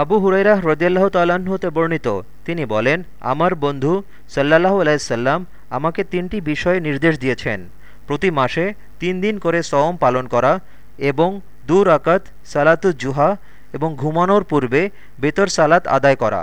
আবু হুরাইরা হ্রদিয়াল্লাহ তাল্লাহ্ন বর্ণিত। তিনি বলেন, আমার বন্ধু সাল্লাহ আলাইসাল্লাম আমাকে তিনটি বিষয়ে নির্দেশ দিয়েছেন। প্রতি মাসে তিন দিন করে সওম পালন করা এবং দু রাকাত সালাতু জুহা এবং ঘুমানোর পূর্বে বেতর সালাত আদায় করা।